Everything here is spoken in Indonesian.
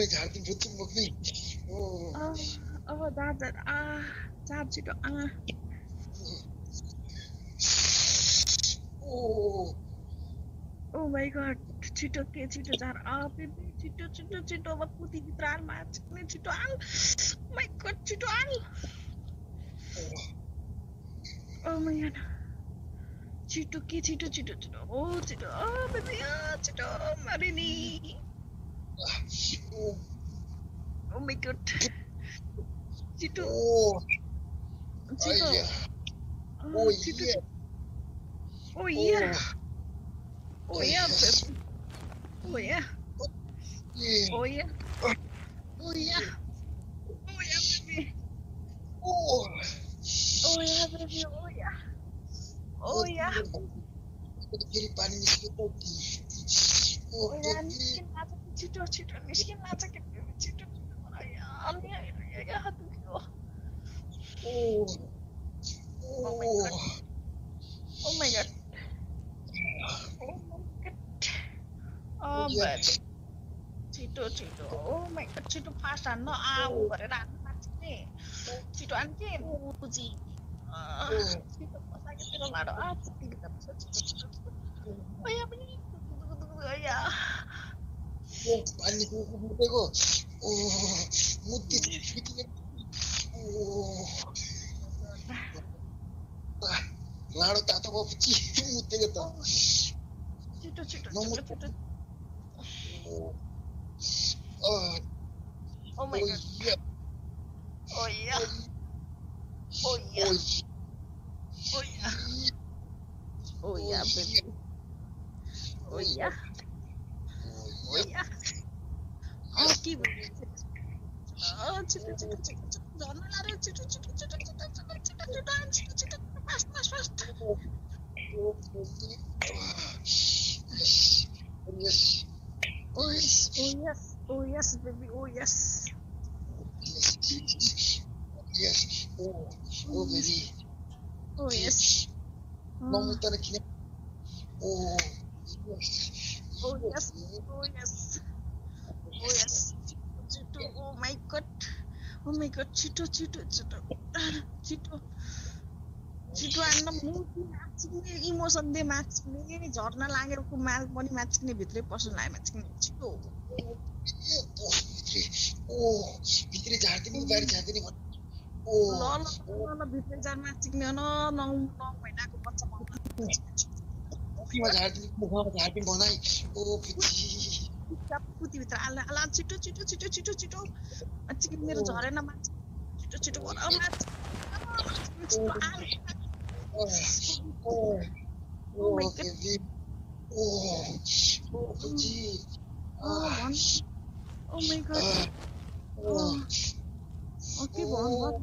मुखमै झार्दिउँ फुच्छु मुखमै अब दाँत आ चार छिटो आ ओ माई गड छिटो के छिटो चार आ बेबी छिटो छिटो छिटो अब कुतीभित्र हाल माछिने छिटो हाल। माई गड छिटो हाल। ओ माई गड छिटो के छिटो छिटो छिटो ओ छिटो ओ बेबी आ छिटो मारे ikut situ. Oh. Situ. Oh iya. Ah, oh situ. Oh, iya. Oh, iya, iya. Oh iya. Oh. Iya oh iya. Oh iya. Oh iya, oh iya. Oh iya. Baby oh. Oh iya baby oh iya. Oh iya. Miskin oh iya miskin miskin awet. Situ situ. Oh my god, situ pasan no awet mati pasti. Situ anjing uji. Situ sakit itu lado apa tidak bisa situ. Oh ya ini. Ya. Oh, panik mute kok. Oh, mute bikinnya. Oh. Ah, lado tak tahu apa sih mute gitu. Situ situ. Situ situ. Oh. Uh, oh my oh, god. Yeah. Oh yeah. Oh yeah. Oh yeah. Oh yeah, baby. Oh yeah. Oh yeah. Monkey baby. Oh, yeah. chicken, chicken, chicken. Donna, Oh chicken, chicken, chicken, chicken, chicken, chicken, chicken, chicken, chicken. Oh yes, oh yes, oh yes, baby, oh yes. Yes, mm. yes, oh, oh baby. Oh yes. Oh yes. Oh yes, oh yes. Oh yes. Oh my god. Oh my god, Chito, Chito, Chito. Ah, Chito. नाच्ने इमोसनले झर्न लागेको माल पनि भित्रै पस्नु छिटो। भित्री ओ भित्री झार्दिने बाहिर झार्दिने भन् ओ। ल ल ल ल भित्रै जान नाच्ने न नौ नौ महिनाको बच्चा पाउनु मुखमा झार्दिने मुखमा झार्दिने भनाइ। ओ भित्री पुतीभित्र हाल्न हाल छिटो छिटो छिटो छिटो छिटो। चिकन मेरो झरेन मान्छ छिटो छिटो गर माछ Oh, oh, oh, my God. Oh, oh, gee. Oh, one. oh my God. Oh. Oh, keep on. What?